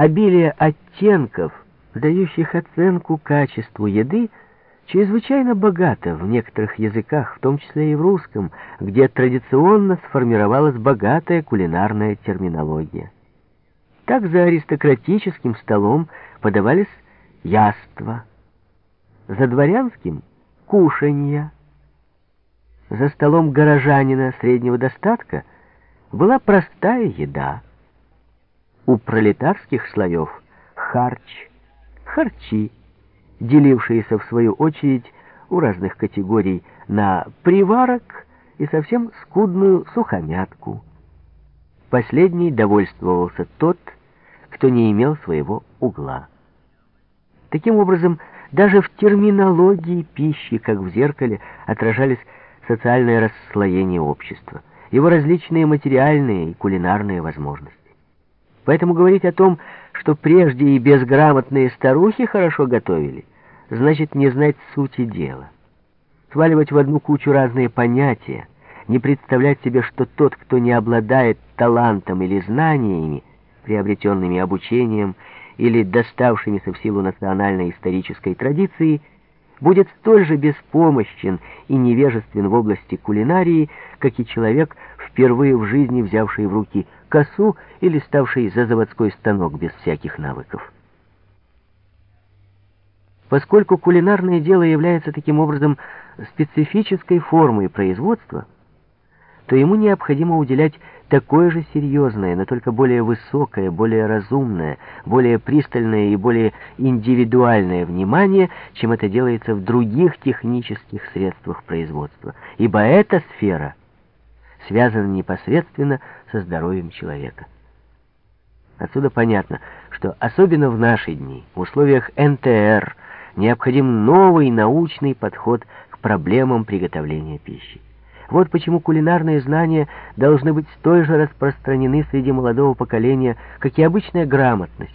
Обилие оттенков, дающих оценку качеству еды, чрезвычайно богато в некоторых языках, в том числе и в русском, где традиционно сформировалась богатая кулинарная терминология. Так за аристократическим столом подавались яства, за дворянским — кушанья. За столом горожанина среднего достатка была простая еда. У пролетарских слоев — харч, харчи, делившиеся в свою очередь у разных категорий на приварок и совсем скудную сухомятку. Последний довольствовался тот, кто не имел своего угла. Таким образом, даже в терминологии пищи, как в зеркале, отражались социальное расслоение общества, его различные материальные и кулинарные возможности. Поэтому говорить о том, что прежде и безграмотные старухи хорошо готовили, значит не знать сути дела. Сваливать в одну кучу разные понятия, не представлять себе, что тот, кто не обладает талантом или знаниями, приобретенными обучением или доставшимися в силу национальной исторической традиции, будет столь же беспомощен и невежествен в области кулинарии, как и человек, впервые в жизни взявший в руки косу или ставший за заводской станок без всяких навыков. Поскольку кулинарное дело является таким образом специфической формой производства, то ему необходимо уделять такое же серьезное, но только более высокое, более разумное, более пристальное и более индивидуальное внимание, чем это делается в других технических средствах производства. Ибо эта сфера связана непосредственно со здоровьем человека. Отсюда понятно, что особенно в наши дни, в условиях НТР, необходим новый научный подход к проблемам приготовления пищи. Вот почему кулинарные знания должны быть столь же распространены среди молодого поколения, как и обычная грамотность.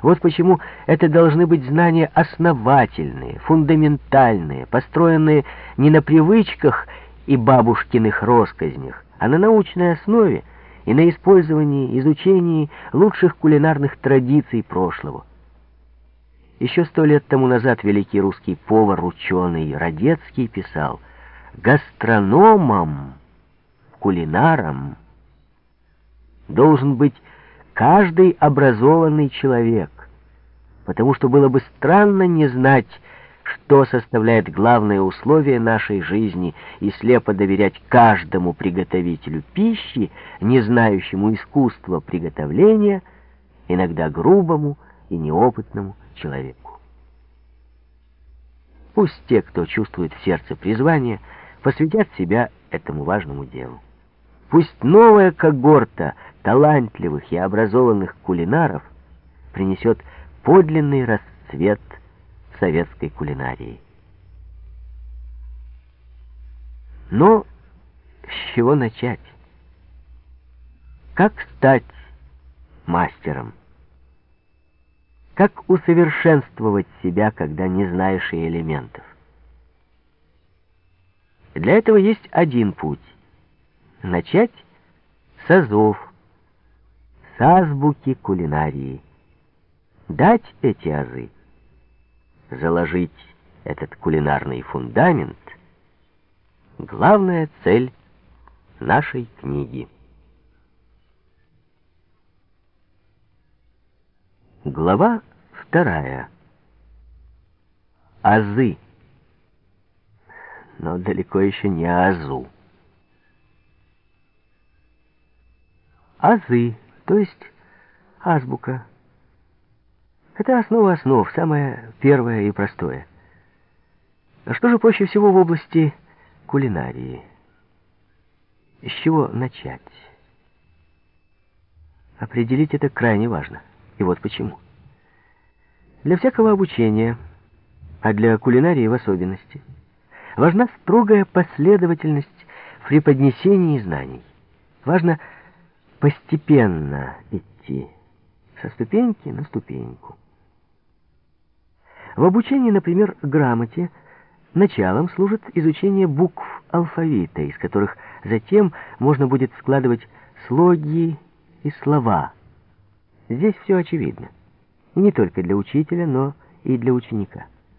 Вот почему это должны быть знания основательные, фундаментальные, построенные не на привычках и бабушкиных росказнях, а на научной основе и на использовании, изучении лучших кулинарных традиций прошлого. Еще сто лет тому назад великий русский повар, ученый Радецкий писал – гастрономом, кулинаром должен быть каждый образованный человек, потому что было бы странно не знать, что составляет главное условие нашей жизни, и слепо доверять каждому приготовителю пищи, не знающему искусства приготовления, иногда грубому и неопытному человеку. Пусть те, кто чувствует в сердце призвание, посвятят себя этому важному делу. Пусть новая когорта талантливых и образованных кулинаров принесет подлинный расцвет советской кулинарии. Но с чего начать? Как стать мастером? Как усовершенствовать себя, когда не знаешь и элементов? Для этого есть один путь. Начать с азов, с азбуки кулинарии. Дать эти азы, заложить этот кулинарный фундамент — главная цель нашей книги. Глава вторая. Азы но далеко еще не азу. Азы, то есть азбука. Это основа основ, самое первое и простое. А что же проще всего в области кулинарии? С чего начать? Определить это крайне важно. И вот почему. Для всякого обучения, а для кулинарии в особенности – Важна строгая последовательность в преподнесении знаний. Важно постепенно идти, со ступеньки на ступеньку. В обучении, например, грамоте, началом служит изучение букв алфавита, из которых затем можно будет складывать слоги и слова. Здесь все очевидно. Не только для учителя, но и для ученика.